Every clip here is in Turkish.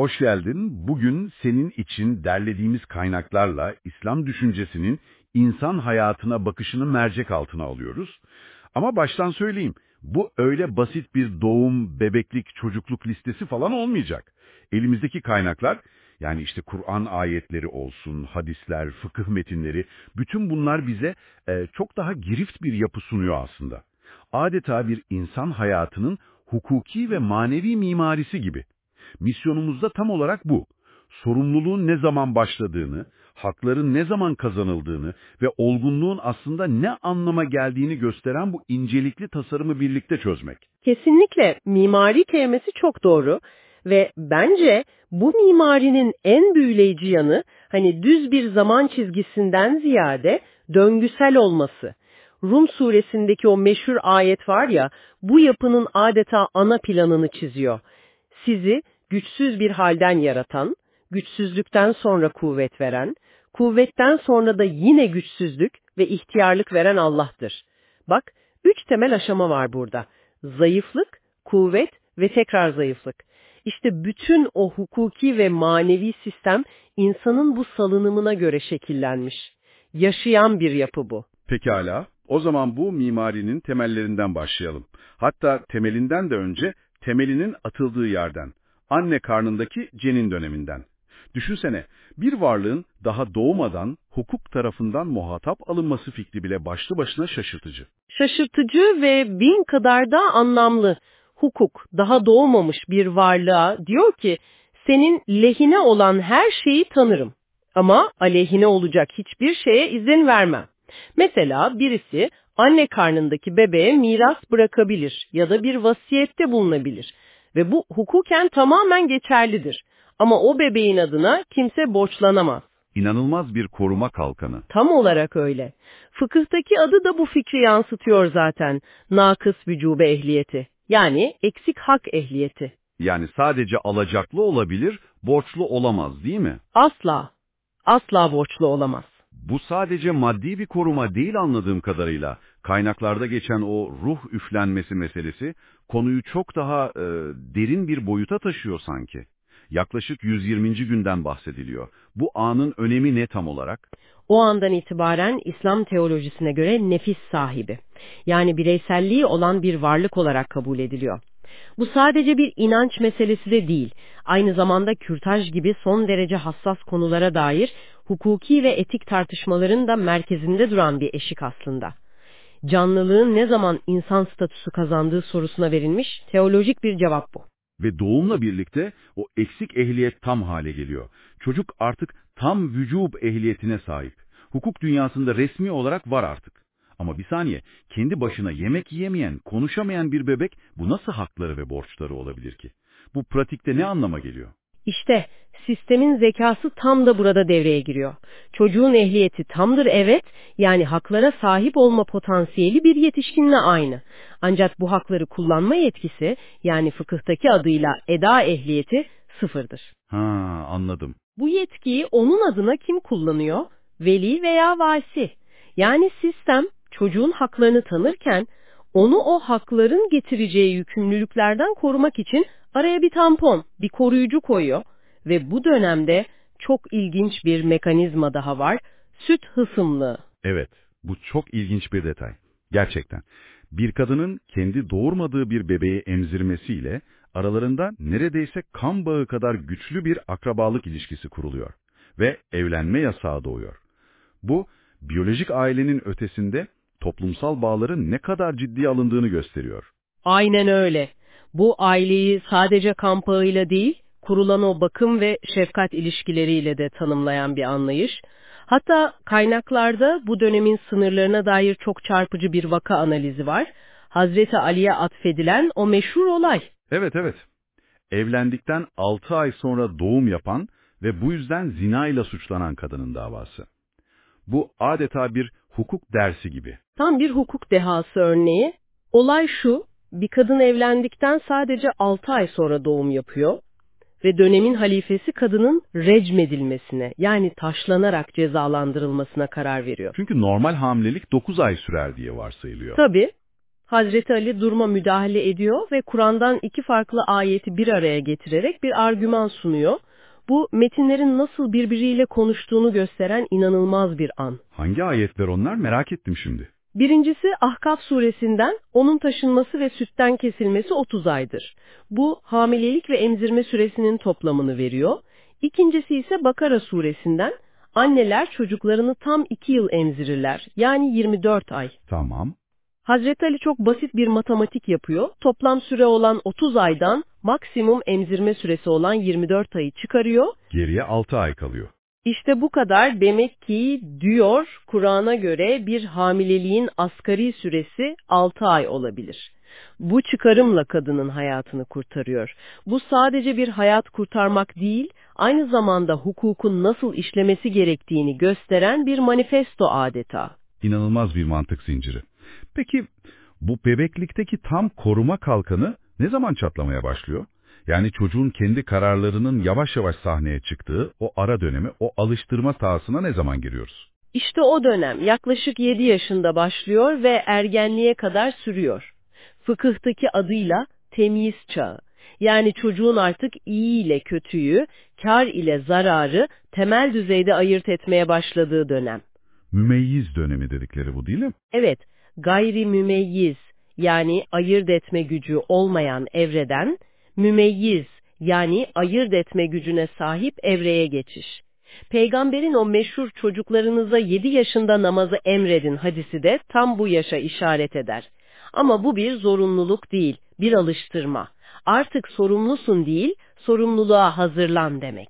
Hoş geldin. Bugün senin için derlediğimiz kaynaklarla İslam düşüncesinin insan hayatına bakışını mercek altına alıyoruz. Ama baştan söyleyeyim, bu öyle basit bir doğum, bebeklik, çocukluk listesi falan olmayacak. Elimizdeki kaynaklar, yani işte Kur'an ayetleri olsun, hadisler, fıkıh metinleri, bütün bunlar bize e, çok daha girift bir yapı sunuyor aslında. Adeta bir insan hayatının hukuki ve manevi mimarisi gibi. Misyonumuzda tam olarak bu. Sorumluluğun ne zaman başladığını, hakların ne zaman kazanıldığını ve olgunluğun aslında ne anlama geldiğini gösteren bu incelikli tasarımı birlikte çözmek. Kesinlikle mimari kelimesi çok doğru ve bence bu mimarinin en büyüleyici yanı hani düz bir zaman çizgisinden ziyade döngüsel olması. Rum suresindeki o meşhur ayet var ya, bu yapının adeta ana planını çiziyor. Sizi güçsüz bir halden yaratan, güçsüzlükten sonra kuvvet veren, kuvvetten sonra da yine güçsüzlük ve ihtiyarlık veren Allah'tır. Bak, üç temel aşama var burada. Zayıflık, kuvvet ve tekrar zayıflık. İşte bütün o hukuki ve manevi sistem insanın bu salınımına göre şekillenmiş. Yaşayan bir yapı bu. Pekala, o zaman bu mimarinin temellerinden başlayalım. Hatta temelinden de önce temelinin atıldığı yerden, anne karnındaki cenin döneminden. Düşünsene, bir varlığın daha doğmadan hukuk tarafından muhatap alınması fikri bile başlı başına şaşırtıcı. Şaşırtıcı ve bin kadar da anlamlı. Hukuk, daha doğmamış bir varlığa diyor ki, senin lehine olan her şeyi tanırım ama aleyhine olacak hiçbir şeye izin vermem. Mesela birisi anne karnındaki bebeğe miras bırakabilir ya da bir vasiyette bulunabilir ve bu hukuken tamamen geçerlidir. Ama o bebeğin adına kimse borçlanamaz. İnanılmaz bir koruma kalkanı. Tam olarak öyle. Fıkıhtaki adı da bu fikri yansıtıyor zaten. Nakıs vücube ehliyeti. Yani eksik hak ehliyeti. Yani sadece alacaklı olabilir, borçlu olamaz değil mi? Asla. Asla borçlu olamaz. Bu sadece maddi bir koruma değil anladığım kadarıyla. Kaynaklarda geçen o ruh üflenmesi meselesi konuyu çok daha e, derin bir boyuta taşıyor sanki. Yaklaşık 120. günden bahsediliyor. Bu anın önemi ne tam olarak? O andan itibaren İslam teolojisine göre nefis sahibi. Yani bireyselliği olan bir varlık olarak kabul ediliyor. Bu sadece bir inanç meselesi de değil, aynı zamanda kürtaj gibi son derece hassas konulara dair hukuki ve etik tartışmaların da merkezinde duran bir eşik aslında. Canlılığın ne zaman insan statüsü kazandığı sorusuna verilmiş teolojik bir cevap bu. Ve doğumla birlikte o eksik ehliyet tam hale geliyor. Çocuk artık tam vücub ehliyetine sahip. Hukuk dünyasında resmi olarak var artık. Ama bir saniye, kendi başına yemek yiyemeyen, konuşamayan bir bebek bu nasıl hakları ve borçları olabilir ki? Bu pratikte ne anlama geliyor? İşte sistemin zekası tam da burada devreye giriyor. Çocuğun ehliyeti tamdır evet, yani haklara sahip olma potansiyeli bir yetişkinle aynı. Ancak bu hakları kullanma yetkisi, yani fıkıhtaki adıyla eda ehliyeti sıfırdır. Ha anladım. Bu yetkiyi onun adına kim kullanıyor? Veli veya vasi. Yani sistem çocuğun haklarını tanırken onu o hakların getireceği yükümlülüklerden korumak için araya bir tampon, bir koruyucu koyuyor ve bu dönemde çok ilginç bir mekanizma daha var, süt hısımlığı. Evet, bu çok ilginç bir detay. Gerçekten. Bir kadının kendi doğurmadığı bir bebeği emzirmesiyle aralarında neredeyse kan bağı kadar güçlü bir akrabalık ilişkisi kuruluyor ve evlenme yasağı doğuyor. Bu, biyolojik ailenin ötesinde toplumsal bağların ne kadar ciddiye alındığını gösteriyor. Aynen öyle. Bu aileyi sadece kan bağıyla değil, kurulan o bakım ve şefkat ilişkileriyle de tanımlayan bir anlayış. Hatta kaynaklarda bu dönemin sınırlarına dair çok çarpıcı bir vaka analizi var. Hazreti Ali'ye atfedilen o meşhur olay. Evet evet. Evlendikten 6 ay sonra doğum yapan ve bu yüzden zina ile suçlanan kadının davası. Bu adeta bir hukuk dersi gibi. Tam bir hukuk dehası örneği. Olay şu, bir kadın evlendikten sadece 6 ay sonra doğum yapıyor ve dönemin halifesi kadının recmedilmesine yani taşlanarak cezalandırılmasına karar veriyor. Çünkü normal hamilelik 9 ay sürer diye varsayılıyor. Tabii. Hazreti Ali duruma müdahale ediyor ve Kur'an'dan iki farklı ayeti bir araya getirerek bir argüman sunuyor. Bu metinlerin nasıl birbiriyle konuştuğunu gösteren inanılmaz bir an. Hangi ayetler onlar merak ettim şimdi. Birincisi Ahkaf suresinden onun taşınması ve sütten kesilmesi 30 aydır. Bu hamilelik ve emzirme süresinin toplamını veriyor. İkincisi ise Bakara suresinden anneler çocuklarını tam 2 yıl emzirirler yani 24 ay. Tamam. Hazreti Ali çok basit bir matematik yapıyor. Toplam süre olan 30 aydan maksimum emzirme süresi olan 24 ayı çıkarıyor. Geriye 6 ay kalıyor. İşte bu kadar demek ki diyor Kur'an'a göre bir hamileliğin asgari süresi 6 ay olabilir. Bu çıkarımla kadının hayatını kurtarıyor. Bu sadece bir hayat kurtarmak değil, aynı zamanda hukukun nasıl işlemesi gerektiğini gösteren bir manifesto adeta. İnanılmaz bir mantık zinciri. Peki bu bebeklikteki tam koruma kalkanı ne zaman çatlamaya başlıyor? Yani çocuğun kendi kararlarının yavaş yavaş sahneye çıktığı o ara dönemi, o alıştırma sahasına ne zaman giriyoruz? İşte o dönem yaklaşık 7 yaşında başlıyor ve ergenliğe kadar sürüyor. Fıkıhtaki adıyla temyiz çağı. Yani çocuğun artık iyi ile kötüyü, kar ile zararı temel düzeyde ayırt etmeye başladığı dönem. Mümeyyiz dönemi dedikleri bu değil mi? Evet, gayri mümeyyiz yani ayırt etme gücü olmayan evreden, mümeyyiz yani ayırt etme gücüne sahip evreye geçiş. Peygamberin o meşhur çocuklarınıza 7 yaşında namazı emredin hadisi de tam bu yaşa işaret eder. Ama bu bir zorunluluk değil, bir alıştırma. Artık sorumlusun değil, sorumluluğa hazırlan demek.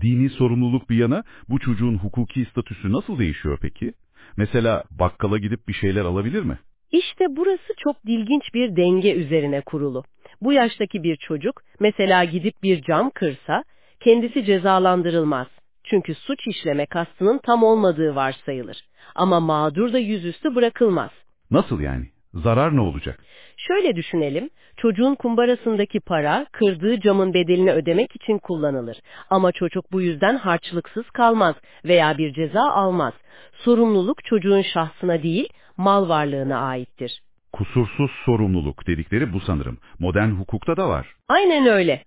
Dini sorumluluk bir yana bu çocuğun hukuki statüsü nasıl değişiyor peki? Mesela bakkala gidip bir şeyler alabilir mi? İşte burası çok dilginç bir denge üzerine kurulu. Bu yaştaki bir çocuk mesela gidip bir cam kırsa kendisi cezalandırılmaz. Çünkü suç işleme kastının tam olmadığı varsayılır. Ama mağdur da yüzüstü bırakılmaz. Nasıl yani? Zarar ne olacak? Şöyle düşünelim, çocuğun kumbarasındaki para kırdığı camın bedelini ödemek için kullanılır. Ama çocuk bu yüzden harçlıksız kalmaz veya bir ceza almaz. Sorumluluk çocuğun şahsına değil, mal varlığına aittir. Kusursuz sorumluluk dedikleri bu sanırım. Modern hukukta da var. Aynen öyle.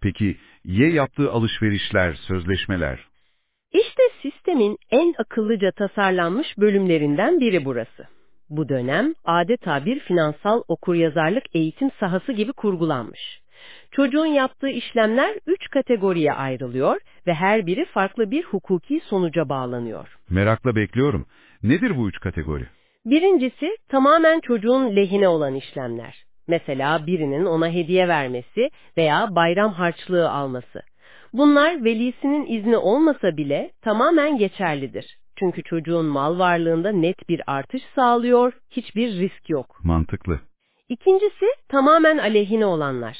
Peki ye yaptığı alışverişler, sözleşmeler? İşte sistemin en akıllıca tasarlanmış bölümlerinden biri burası. Bu dönem adeta bir finansal okuryazarlık eğitim sahası gibi kurgulanmış. Çocuğun yaptığı işlemler üç kategoriye ayrılıyor ve her biri farklı bir hukuki sonuca bağlanıyor. Merakla bekliyorum. Nedir bu üç kategori? Birincisi tamamen çocuğun lehine olan işlemler. Mesela birinin ona hediye vermesi veya bayram harçlığı alması. Bunlar velisinin izni olmasa bile tamamen geçerlidir. Çünkü çocuğun mal varlığında net bir artış sağlıyor, hiçbir risk yok. Mantıklı. İkincisi tamamen aleyhine olanlar.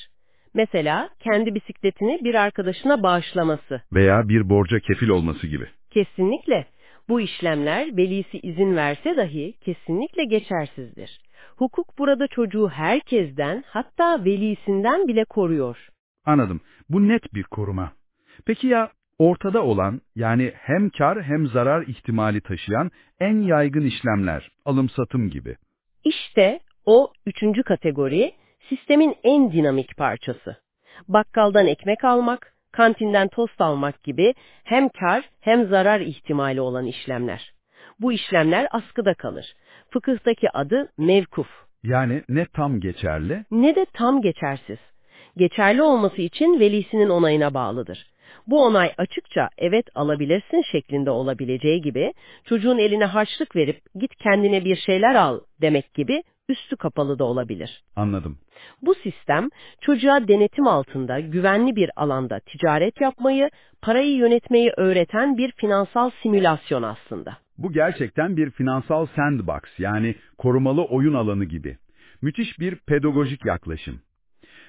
Mesela kendi bisikletini bir arkadaşına bağışlaması. Veya bir borca kefil olması gibi. Kesinlikle. Bu işlemler velisi izin verse dahi kesinlikle geçersizdir. Hukuk burada çocuğu herkesten hatta velisinden bile koruyor. Anladım. Bu net bir koruma. Peki ya ortada olan yani hem kar hem zarar ihtimali taşıyan en yaygın işlemler, alım-satım gibi? İşte o üçüncü kategori sistemin en dinamik parçası. Bakkaldan ekmek almak, kantinden tost almak gibi hem kar hem zarar ihtimali olan işlemler. Bu işlemler askıda kalır. Fıkıhtaki adı mevkuf. Yani ne tam geçerli ne de tam geçersiz. Geçerli olması için velisinin onayına bağlıdır. Bu onay açıkça evet alabilirsin şeklinde olabileceği gibi çocuğun eline harçlık verip git kendine bir şeyler al demek gibi üstü kapalı da olabilir. Anladım. Bu sistem çocuğa denetim altında güvenli bir alanda ticaret yapmayı, parayı yönetmeyi öğreten bir finansal simülasyon aslında. Bu gerçekten bir finansal sandbox yani korumalı oyun alanı gibi. Müthiş bir pedagojik yaklaşım.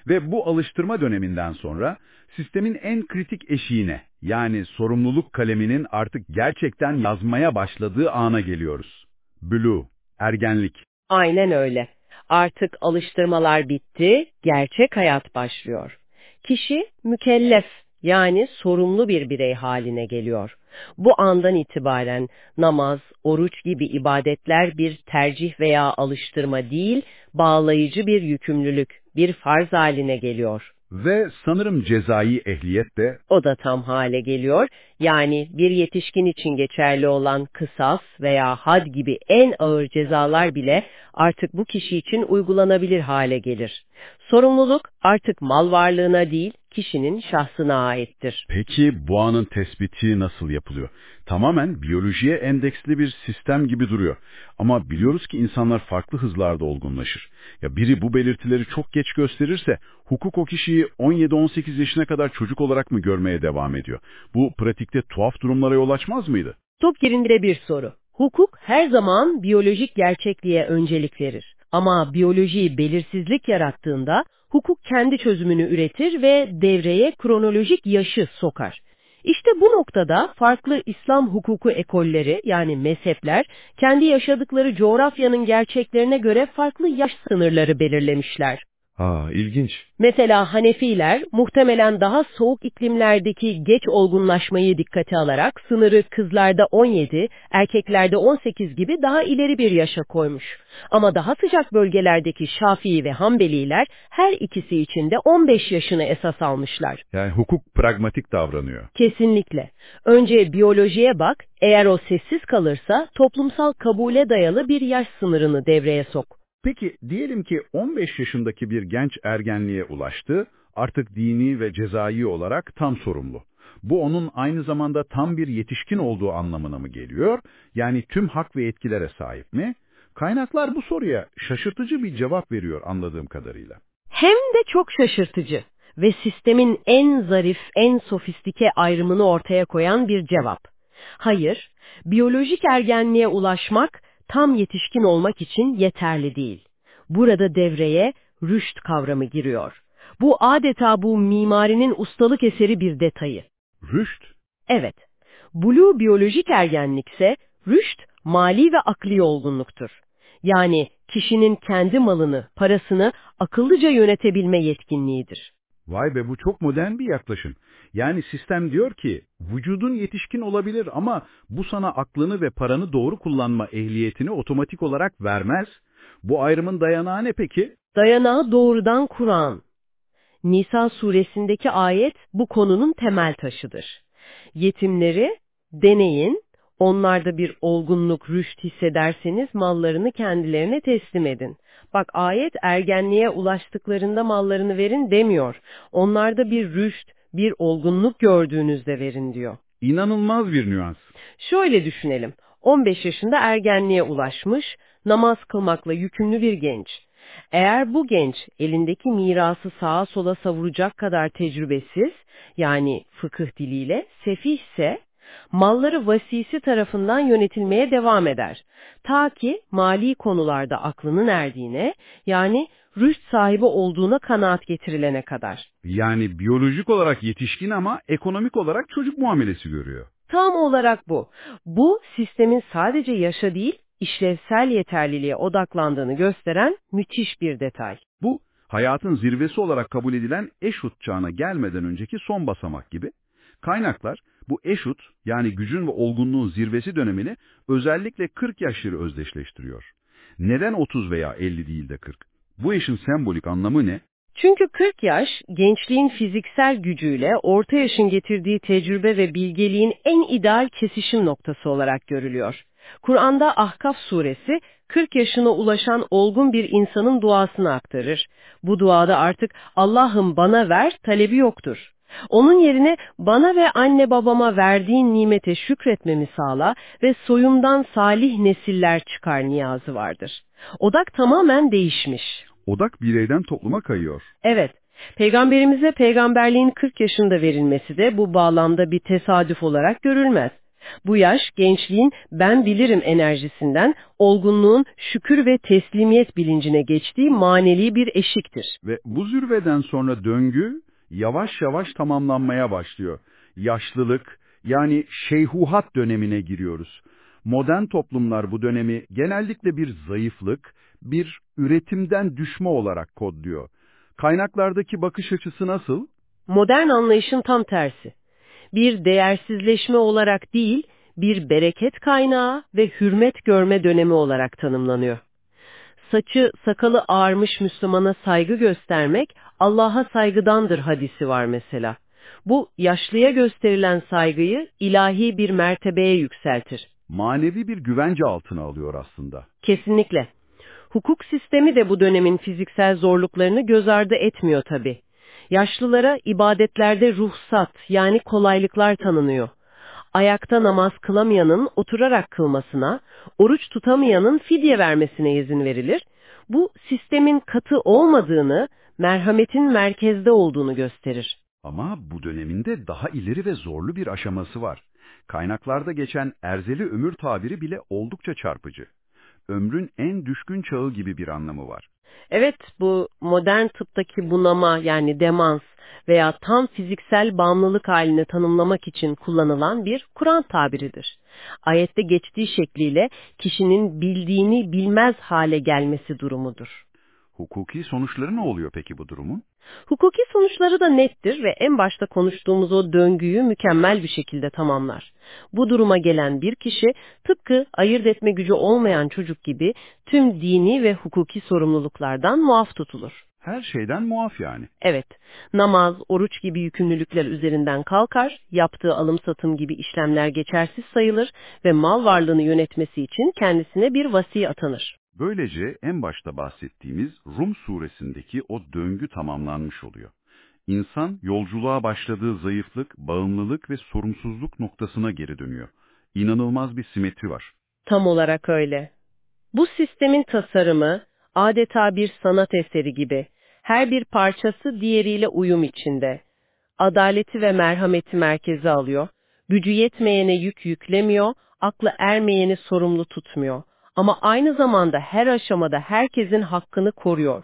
Ve bu alıştırma döneminden sonra sistemin en kritik eşiğine yani sorumluluk kaleminin artık gerçekten yazmaya başladığı ana geliyoruz. Blue, ergenlik. Aynen öyle. Artık alıştırmalar bitti, gerçek hayat başlıyor. Kişi mükellef Yani sorumlu bir birey haline geliyor. Bu andan itibaren namaz, oruç gibi ibadetler bir tercih veya alıştırma değil, bağlayıcı bir yükümlülük, bir farz haline geliyor. Ve sanırım cezai ehliyet de O da tam hale geliyor. Yani bir yetişkin için geçerli olan kısas veya had gibi en ağır cezalar bile artık bu kişi için uygulanabilir hale gelir. Sorumluluk artık mal varlığına değil, kişinin şahsına aittir. Peki bu anın tespiti nasıl yapılıyor? Tamamen biyolojiye endeksli bir sistem gibi duruyor. Ama biliyoruz ki insanlar farklı hızlarda olgunlaşır. Ya biri bu belirtileri çok geç gösterirse hukuk o kişiyi 17-18 yaşına kadar çocuk olarak mı görmeye devam ediyor? Bu pratikte tuhaf durumlara yol açmaz mıydı? Çok yerinde bir soru. Hukuk her zaman biyolojik gerçekliğe öncelik verir. Ama biyoloji belirsizlik yarattığında hukuk kendi çözümünü üretir ve devreye kronolojik yaşı sokar. İşte bu noktada farklı İslam hukuku ekolleri yani mezhepler kendi yaşadıkları coğrafyanın gerçeklerine göre farklı yaş sınırları belirlemişler. Aa ilginç. Mesela Hanefiler muhtemelen daha soğuk iklimlerdeki geç olgunlaşmayı dikkate alarak sınırı kızlarda 17, erkeklerde 18 gibi daha ileri bir yaşa koymuş. Ama daha sıcak bölgelerdeki Şafii ve Hanbeliler her ikisi için de 15 yaşını esas almışlar. Yani hukuk pragmatik davranıyor. Kesinlikle. Önce biyolojiye bak, eğer o sessiz kalırsa toplumsal kabule dayalı bir yaş sınırını devreye sok. Peki diyelim ki 15 yaşındaki bir genç ergenliğe ulaştı, artık dini ve cezai olarak tam sorumlu. Bu onun aynı zamanda tam bir yetişkin olduğu anlamına mı geliyor? Yani tüm hak ve yetkilere sahip mi? Kaynaklar bu soruya şaşırtıcı bir cevap veriyor anladığım kadarıyla. Hem de çok şaşırtıcı ve sistemin en zarif, en sofistike ayrımını ortaya koyan bir cevap. Hayır, biyolojik ergenliğe ulaşmak tam yetişkin olmak için yeterli değil. Burada devreye rüşt kavramı giriyor. Bu adeta bu mimarinin ustalık eseri bir detayı. Rüşt, Evet, blue biyolojik ergenlikse rüşt mali ve akli olgunluktur. Yani kişinin kendi malını, parasını akıllıca yönetebilme yetkinliğidir. vay be bu çok modern bir yaklaşım. Yani sistem diyor ki, vücudun yetişkin olabilir ama bu sana aklını ve paranı doğru kullanma ehliyetini otomatik olarak vermez. Bu ayrımın dayanağı ne peki? Dayanağı doğrudan Kur'an. Nisa suresindeki ayet bu konunun temel taşıdır. Yetimleri deneyin, onlarda bir olgunluk, rüşt hissederseniz mallarını kendilerine teslim edin. Bak ayet ergenliğe ulaştıklarında mallarını verin demiyor. Onlarda bir rüşt, bir olgunluk gördüğünüzde verin diyor. İnanılmaz bir nüans. Şöyle düşünelim. 15 yaşında ergenliğe ulaşmış, namaz kılmakla yükümlü bir genç. Eğer bu genç elindeki mirası sağa sola savuracak kadar tecrübesiz, yani fıkıh diliyle sefihse, malları vasisi tarafından yönetilmeye devam eder. Ta ki mali konularda aklının erdiğine, yani rüşt sahibi olduğuna kanaat getirilene kadar. Yani biyolojik olarak yetişkin ama ekonomik olarak çocuk muamelesi görüyor. Tam olarak bu. Bu sistemin sadece yaşa değil, işlevsel yeterliliğe odaklandığını gösteren müthiş bir detay. Bu, hayatın zirvesi olarak kabul edilen eşut çağına gelmeden önceki son basamak gibi. Kaynaklar, bu eşut, yani gücün ve olgunluğun zirvesi dönemini özellikle 40 yaşları özdeşleştiriyor. Neden 30 veya 50 değil de 40? Bu yaşın sembolik anlamı ne? Çünkü 40 yaş, gençliğin fiziksel gücüyle orta yaşın getirdiği tecrübe ve bilgeliğin en ideal kesişim noktası olarak görülüyor. Kur'an'da Ahkaf suresi 40 yaşına ulaşan olgun bir insanın duasını aktarır. Bu duada artık Allah'ım bana ver talebi yoktur. Onun yerine bana ve anne babama verdiğin nimete şükretmemi sağla ve soyumdan salih nesiller çıkar niyazı vardır. Odak tamamen değişmiş. Odak bireyden topluma kayıyor. Evet, peygamberimize peygamberliğin 40 yaşında verilmesi de bu bağlamda bir tesadüf olarak görülmez. Bu yaş gençliğin ben bilirim enerjisinden olgunluğun şükür ve teslimiyet bilincine geçtiği manevi bir eşiktir. Ve bu zirveden sonra döngü yavaş yavaş tamamlanmaya başlıyor. Yaşlılık yani şeyhuhat dönemine giriyoruz. Modern toplumlar bu dönemi genellikle bir zayıflık, bir üretimden düşme olarak kodluyor. Kaynaklardaki bakış açısı nasıl? modern anlayışın tam tersi. Bir değersizleşme olarak değil, bir bereket kaynağı ve hürmet görme dönemi olarak tanımlanıyor. Saçı, sakalı ağarmış Müslümana saygı göstermek Allah'a saygıdandır hadisi var mesela. Bu yaşlıya gösterilen saygıyı ilahi bir mertebeye yükseltir. Manevi bir güvence altına alıyor aslında. Kesinlikle. Hukuk sistemi de bu dönemin fiziksel zorluklarını göz ardı etmiyor tabi. Yaşlılara ibadetlerde ruhsat yani kolaylıklar tanınıyor. Ayakta namaz kılamayanın oturarak kılmasına, oruç tutamayanın fidye vermesine izin verilir. Bu sistemin katı olmadığını, merhametin merkezde olduğunu gösterir. Ama bu döneminde daha ileri ve zorlu bir aşaması var. Kaynaklarda geçen erzeli ömür tabiri bile oldukça çarpıcı. Ömrün en düşkün çağı gibi bir anlamı var. Evet, bu modern tıptaki bunama yani demans veya tam fiziksel bağımlılık halini tanımlamak için kullanılan bir Kur'an tabiridir. Ayette geçtiği şekliyle kişinin bildiğini bilmez hale gelmesi durumudur. Hukuki sonuçları ne oluyor peki bu durumun? Hukuki sonuçları da nettir ve en başta konuştuğumuz o döngüyü mükemmel bir şekilde tamamlar. Bu duruma gelen bir kişi tıpkı ayırt etme gücü olmayan çocuk gibi tüm dini ve hukuki sorumluluklardan muaf tutulur. Her şeyden muaf yani. Evet, namaz, oruç gibi yükümlülükler üzerinden kalkar, yaptığı alım satım gibi işlemler geçersiz sayılır ve mal varlığını yönetmesi için kendisine bir vasi atanır. Böylece en başta bahsettiğimiz Rum suresindeki o döngü tamamlanmış oluyor. İnsan yolculuğa başladığı zayıflık, bağımlılık ve sorumsuzluk noktasına geri dönüyor. İnanılmaz bir simetri var. Tam olarak öyle. Bu sistemin tasarımı adeta bir sanat eseri gibi. Her bir parçası diğeriyle uyum içinde. Adaleti ve merhameti merkeze alıyor. Gücü yetmeyene yük yüklemiyor, aklı ermeyeni sorumlu tutmuyor. Ama aynı zamanda her aşamada herkesin hakkını koruyor.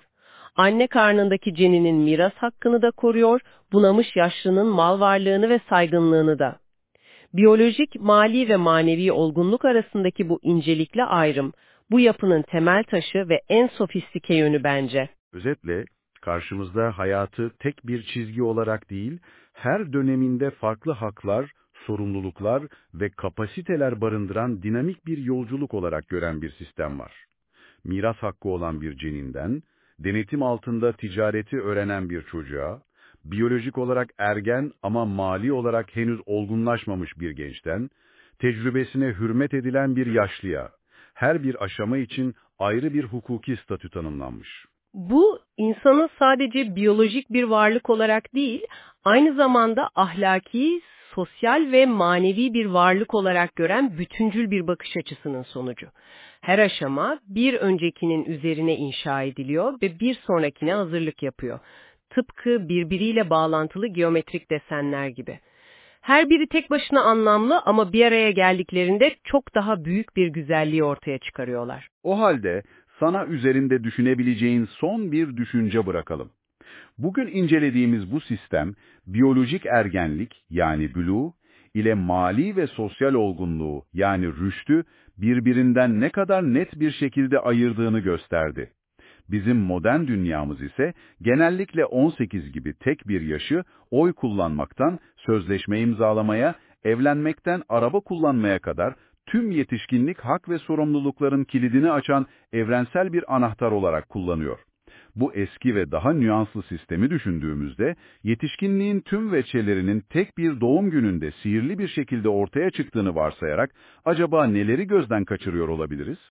Anne karnındaki ceninin miras hakkını da koruyor, bunamış yaşlının mal varlığını ve saygınlığını da. Biyolojik, mali ve manevi olgunluk arasındaki bu incelikli ayrım, bu yapının temel taşı ve en sofistike yönü bence. Özetle, karşımızda hayatı tek bir çizgi olarak değil, her döneminde farklı haklar, sorumluluklar ve kapasiteler barındıran dinamik bir yolculuk olarak gören bir sistem var. Miras hakkı olan bir ceninden, denetim altında ticareti öğrenen bir çocuğa, biyolojik olarak ergen ama mali olarak henüz olgunlaşmamış bir gençten, tecrübesine hürmet edilen bir yaşlıya, her bir aşama için ayrı bir hukuki statü tanımlanmış. Bu, insanı sadece biyolojik bir varlık olarak değil, aynı zamanda ahlaki, sosyal ve manevi bir varlık olarak gören bütüncül bir bakış açısının sonucu. Her aşama bir öncekinin üzerine inşa ediliyor ve bir sonrakine hazırlık yapıyor. Tıpkı birbiriyle bağlantılı geometrik desenler gibi. Her biri tek başına anlamlı ama bir araya geldiklerinde çok daha büyük bir güzelliği ortaya çıkarıyorlar. O halde sana üzerinde düşünebileceğin son bir düşünce bırakalım. Bugün incelediğimiz bu sistem, biyolojik ergenlik yani blue ile mali ve sosyal olgunluğu yani rüştü birbirinden ne kadar net bir şekilde ayırdığını gösterdi. Bizim modern dünyamız ise genellikle 18 gibi tek bir yaşı oy kullanmaktan, sözleşme imzalamaya, evlenmekten araba kullanmaya kadar tüm yetişkinlik hak ve sorumlulukların kilidini açan evrensel bir anahtar olarak kullanıyor. Bu eski ve daha nüanslı sistemi düşündüğümüzde, yetişkinliğin tüm veçelerinin tek bir doğum gününde sihirli bir şekilde ortaya çıktığını varsayarak, acaba neleri gözden kaçırıyor olabiliriz?